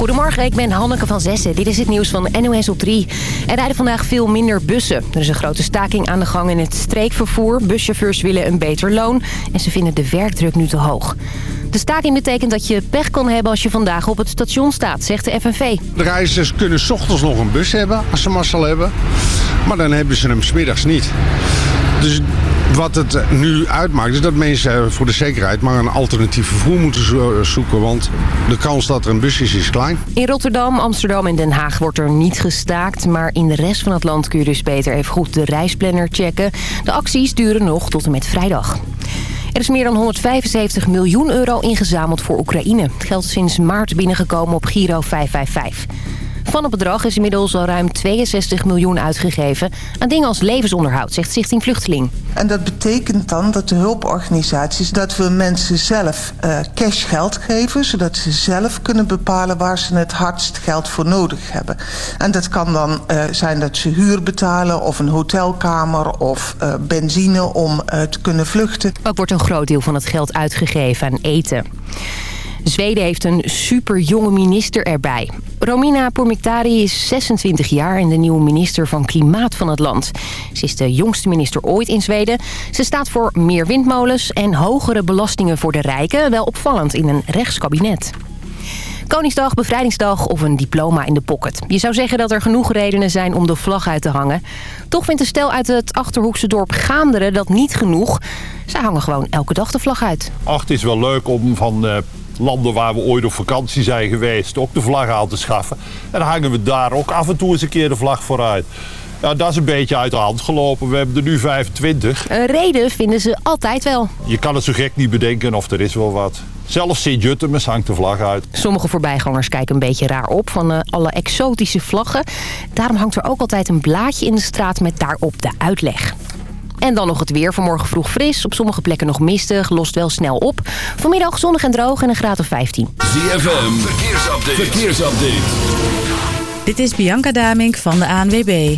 Goedemorgen, ik ben Hanneke van Zessen. Dit is het nieuws van NOS op 3. Er rijden vandaag veel minder bussen. Er is een grote staking aan de gang in het streekvervoer. Buschauffeurs willen een beter loon en ze vinden de werkdruk nu te hoog. De staking betekent dat je pech kan hebben als je vandaag op het station staat, zegt de FNV. De reizigers kunnen s ochtends nog een bus hebben, als ze mazzel hebben. Maar dan hebben ze hem smiddags niet. Dus wat het nu uitmaakt is dat mensen voor de zekerheid maar een alternatief vervoer moeten zoeken. Want de kans dat er een bus is, is klein. In Rotterdam, Amsterdam en Den Haag wordt er niet gestaakt. Maar in de rest van het land kun je dus beter even goed de reisplanner checken. De acties duren nog tot en met vrijdag. Er is meer dan 175 miljoen euro ingezameld voor Oekraïne. Het geld is sinds maart binnengekomen op Giro 555. Van het bedrag is inmiddels al ruim 62 miljoen uitgegeven... aan dingen als levensonderhoud, zegt Stichting Vluchteling. En dat betekent dan dat de hulporganisaties... dat we mensen zelf uh, cash geld geven... zodat ze zelf kunnen bepalen waar ze het hardst geld voor nodig hebben. En dat kan dan uh, zijn dat ze huur betalen... of een hotelkamer of uh, benzine om te kunnen vluchten. Ook wordt een groot deel van het geld uitgegeven aan eten. Zweden heeft een superjonge minister erbij. Romina Pourmokhtari is 26 jaar en de nieuwe minister van Klimaat van het land. Ze is de jongste minister ooit in Zweden. Ze staat voor meer windmolens en hogere belastingen voor de rijken. Wel opvallend in een rechtskabinet. Koningsdag, bevrijdingsdag of een diploma in de pocket. Je zou zeggen dat er genoeg redenen zijn om de vlag uit te hangen. Toch vindt de stel uit het Achterhoekse dorp Gaanderen dat niet genoeg. Zij hangen gewoon elke dag de vlag uit. Ach, het is wel leuk om van uh, landen waar we ooit op vakantie zijn geweest... ook de vlag aan te schaffen. En dan hangen we daar ook af en toe eens een keer de vlag vooruit. Ja, dat is een beetje uit de hand gelopen. We hebben er nu 25. Een reden vinden ze altijd wel. Je kan het zo gek niet bedenken of er is wel wat. Zelfs Sint-Juttemus hangt de vlag uit. Sommige voorbijgangers kijken een beetje raar op van uh, alle exotische vlaggen. Daarom hangt er ook altijd een blaadje in de straat met daarop de uitleg. En dan nog het weer. Vanmorgen vroeg fris. Op sommige plekken nog mistig. Lost wel snel op. Vanmiddag zonnig en droog en een graad of 15. ZFM. Verkeersupdate. Verkeersupdate. Dit is Bianca Damink van de ANWB.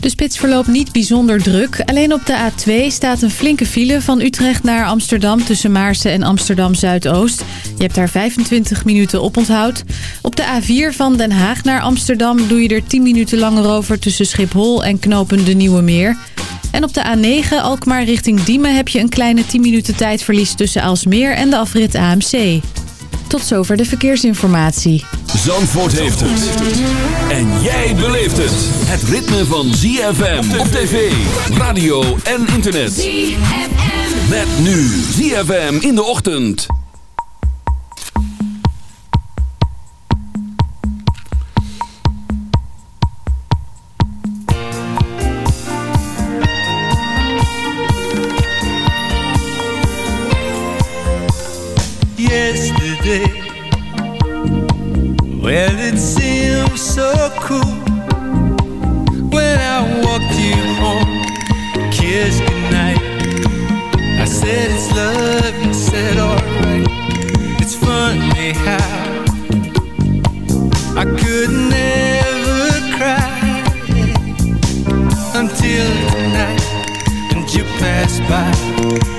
De spits verloopt niet bijzonder druk. Alleen op de A2 staat een flinke file van Utrecht naar Amsterdam... tussen Maarsen en Amsterdam Zuidoost. Je hebt daar 25 minuten op onthoud. Op de A4 van Den Haag naar Amsterdam doe je er 10 minuten langer over... tussen Schiphol en Knopen de Nieuwe Meer. En op de A9 Alkmaar richting Diemen heb je een kleine 10 minuten tijdverlies... tussen Aalsmeer en de afrit AMC. Tot zover de verkeersinformatie. Zandvoort heeft het. En jij beleeft het. Het ritme van ZFM op tv, radio en internet. ZFM. Met nu ZFM in de ochtend. pass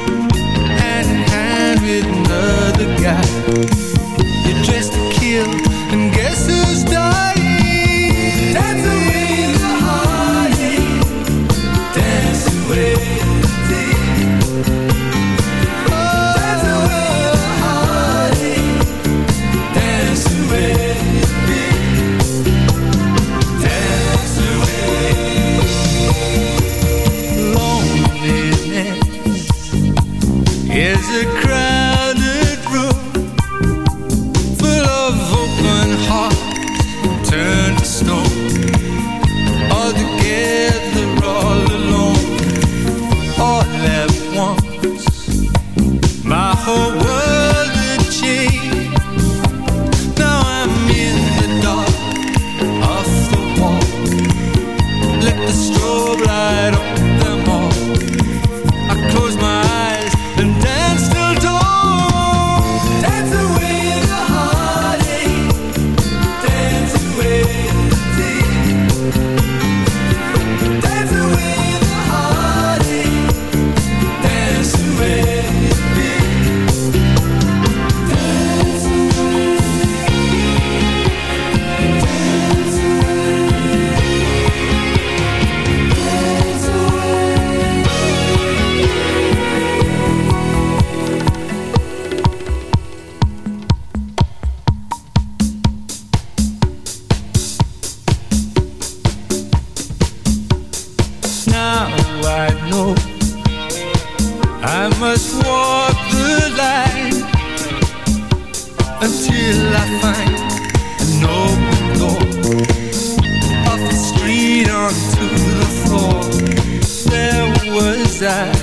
side.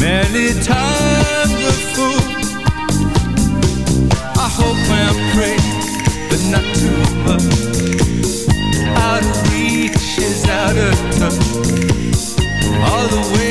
Many times a fool. I hope and pray, but not too much. Out of reach is out of touch. All the way.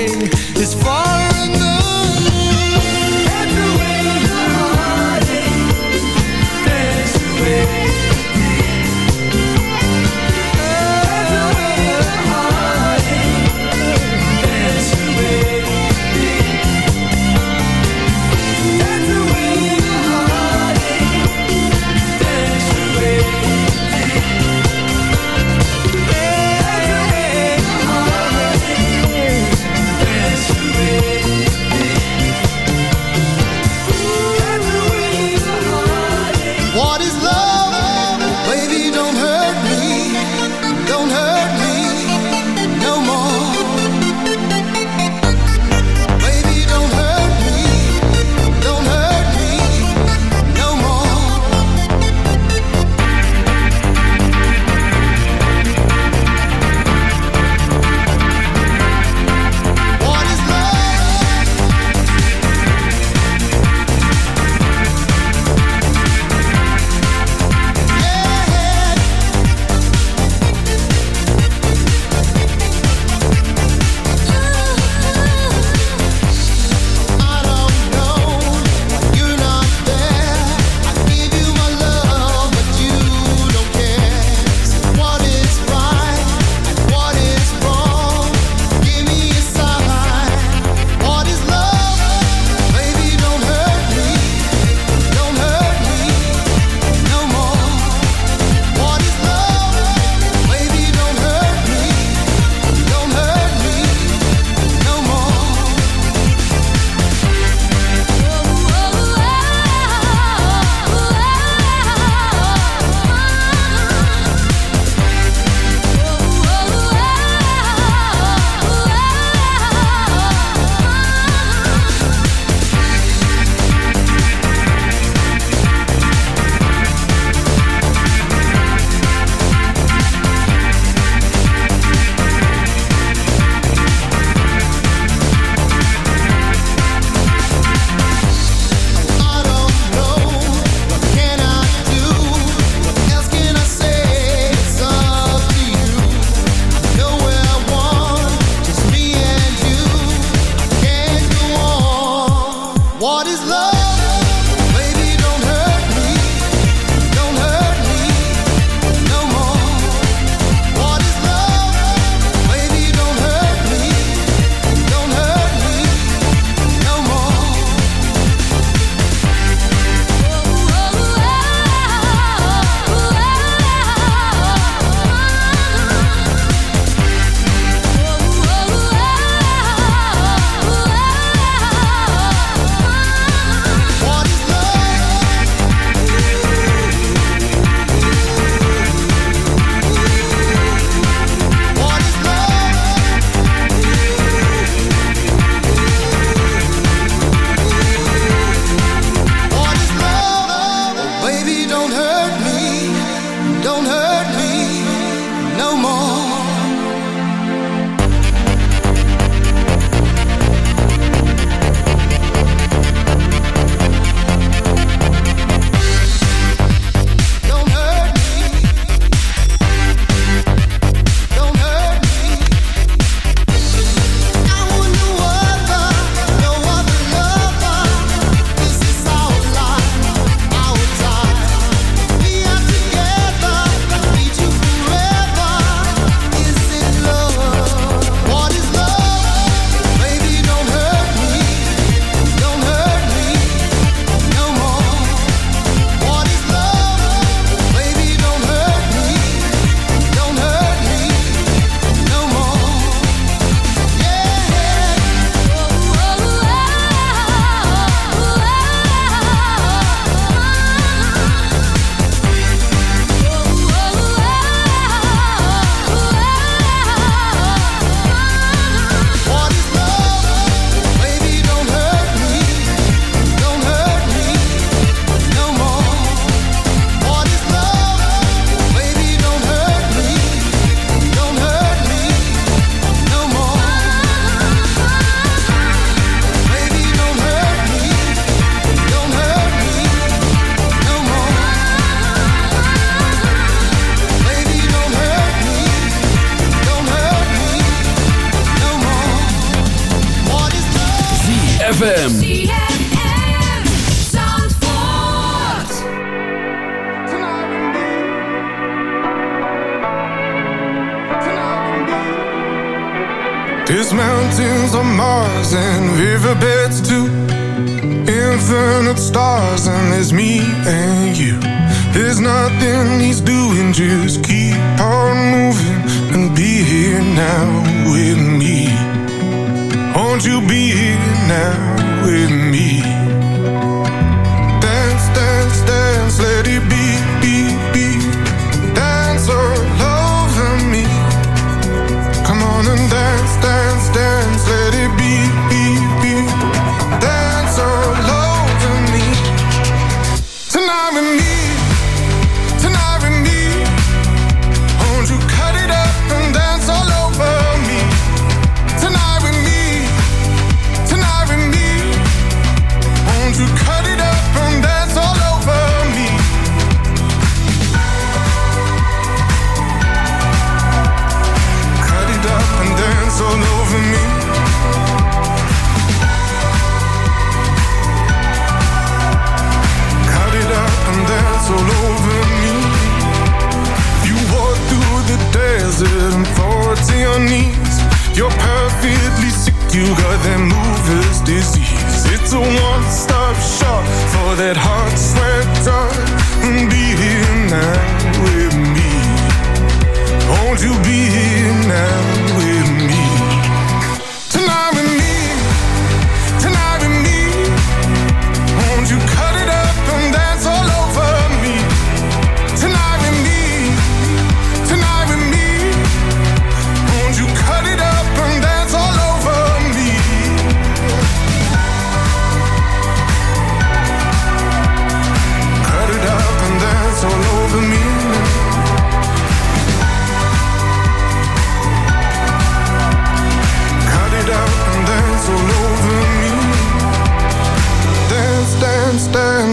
Just keep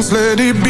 songs, let it be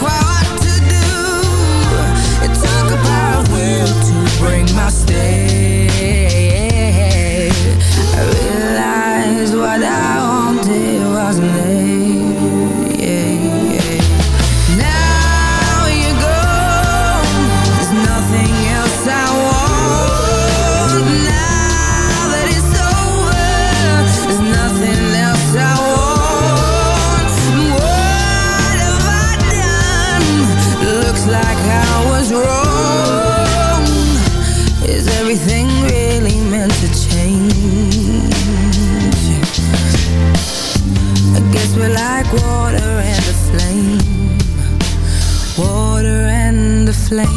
plane.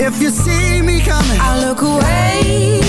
If you see me coming I'll look away.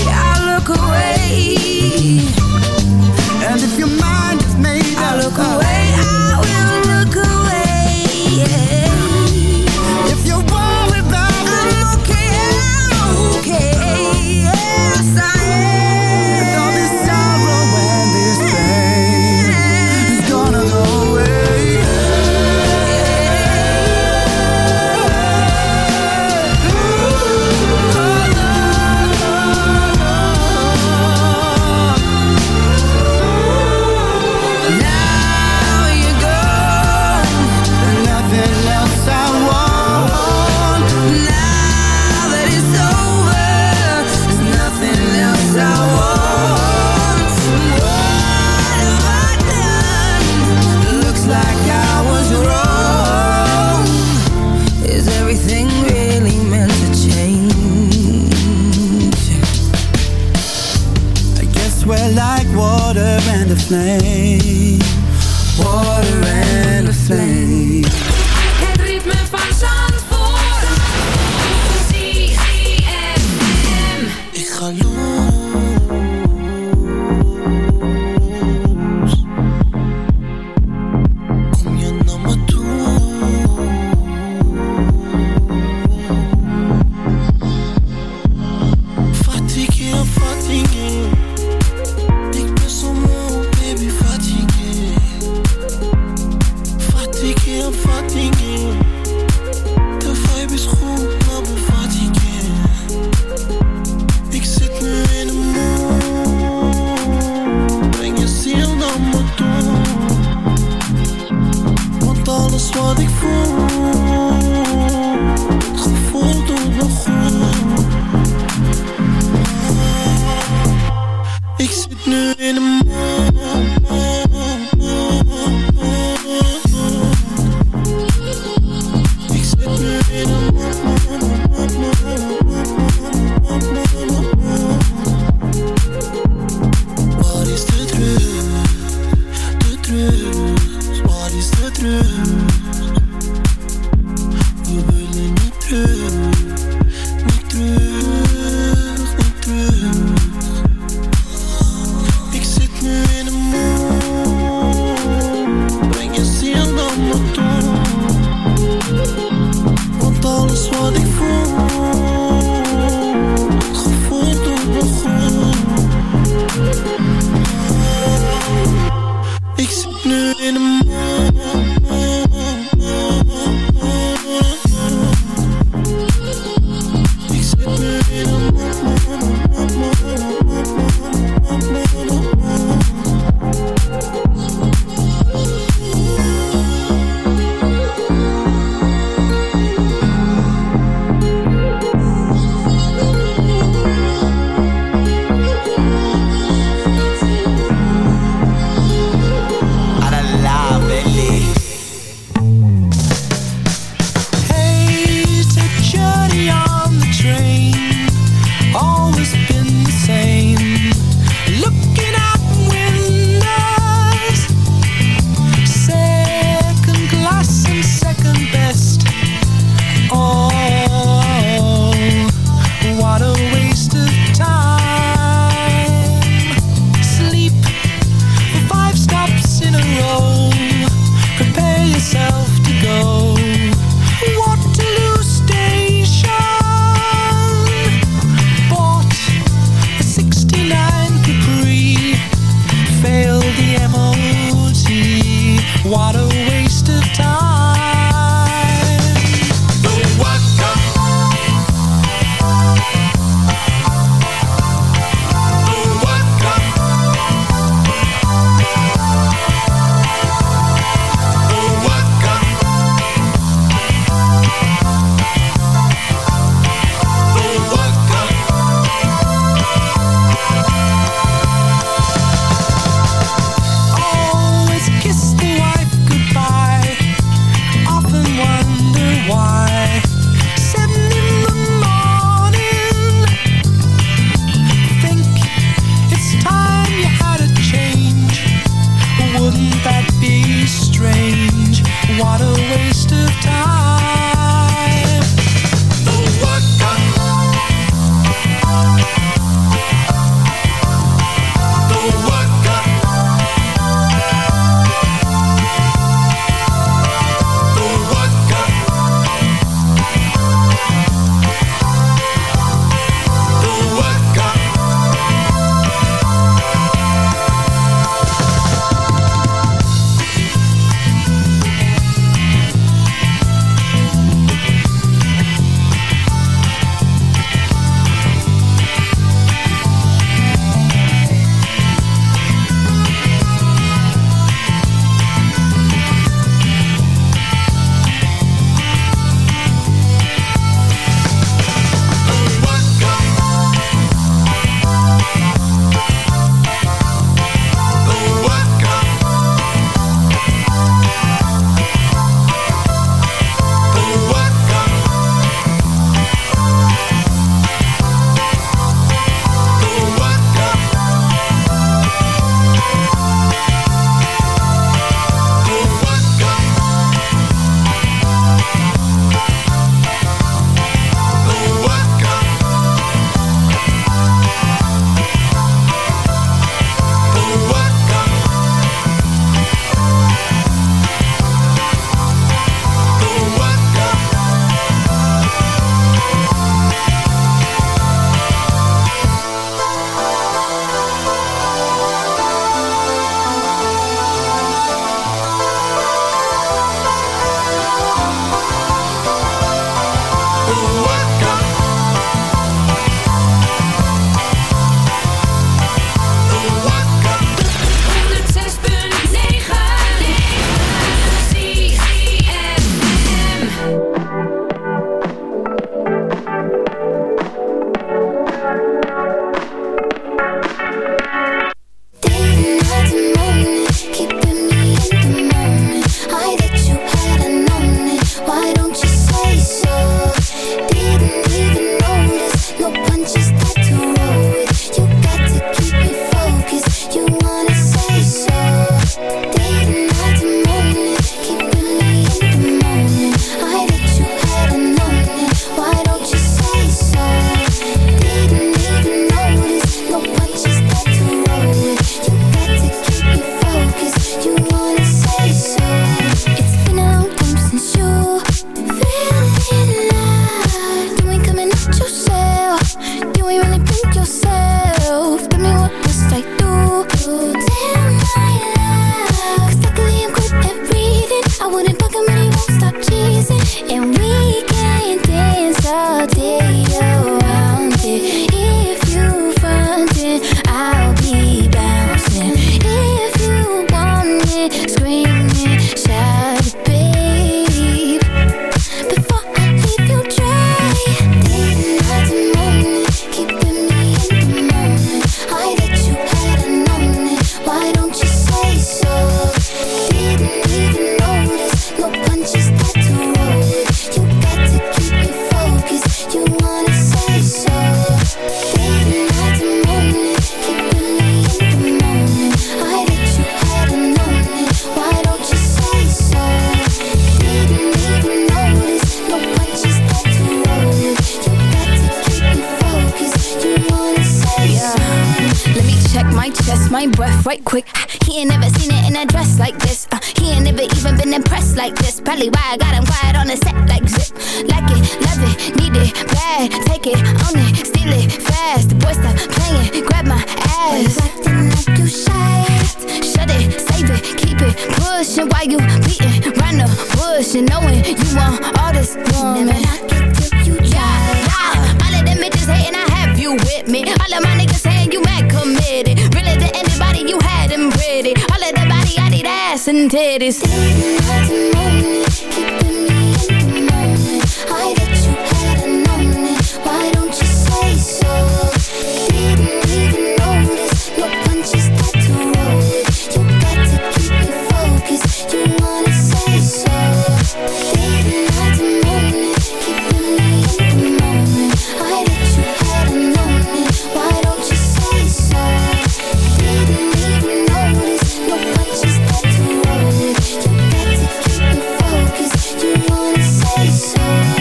Thank you.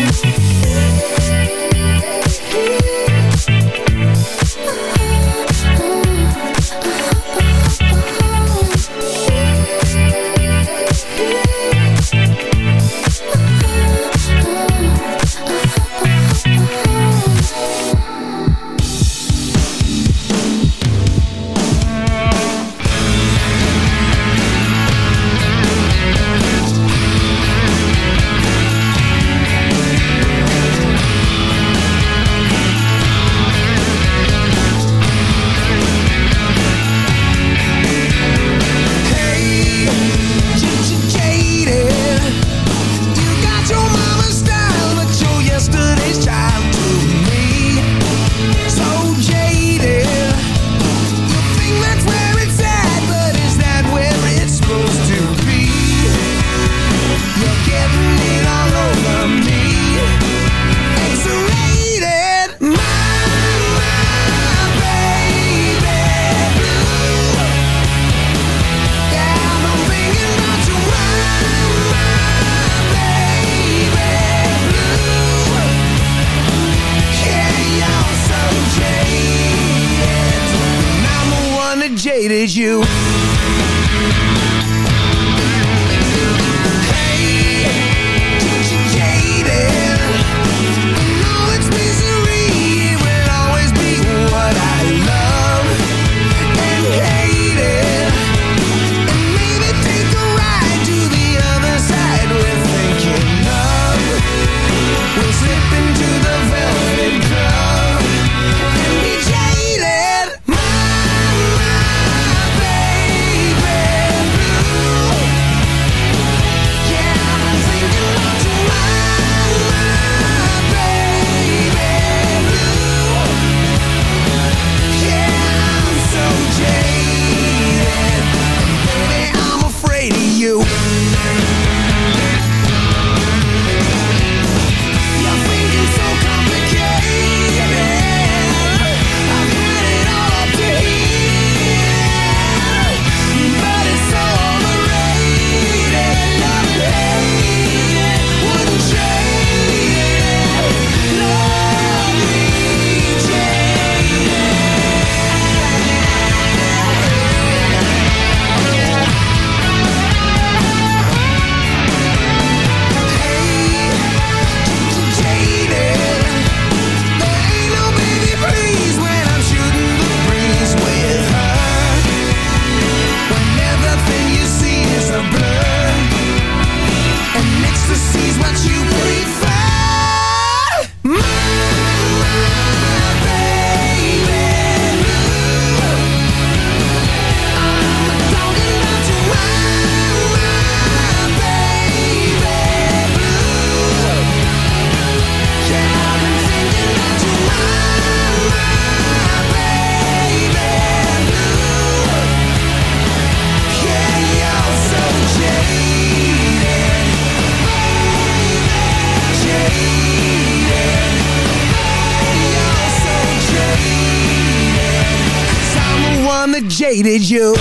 you.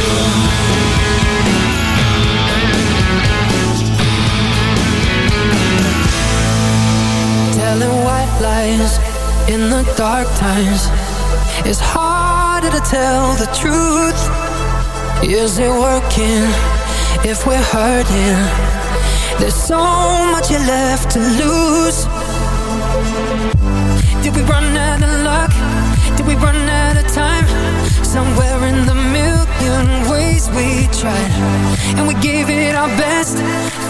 Telling white lies in the dark times. It's harder to tell the truth. Is it working if we're hurting? There's so much you left to lose. Did we run out of luck? Did we run out of time? Somewhere in the million ways we tried And we gave it our best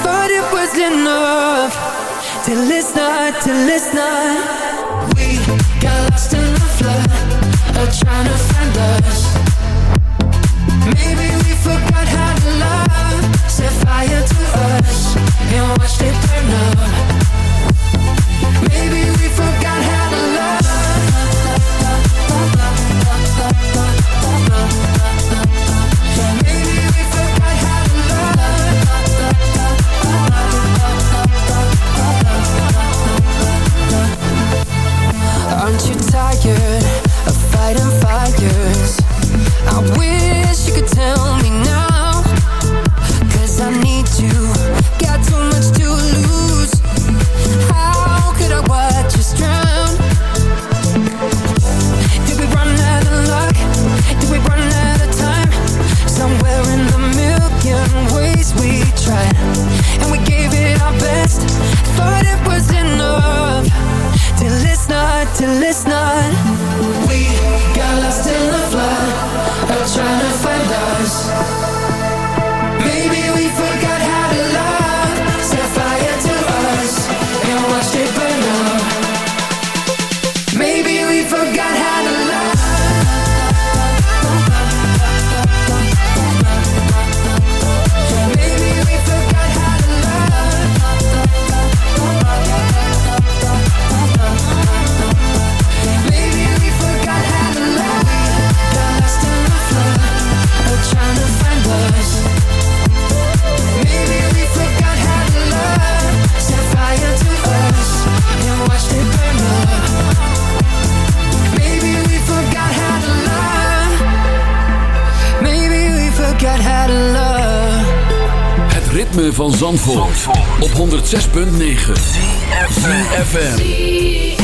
Thought it was enough. Till it's not, till it's not. We got lost in the flood Of trying to find us. Maybe we forgot how to love. Set fire to us And watched it burn up. Op 106.9 CFFM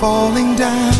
falling down.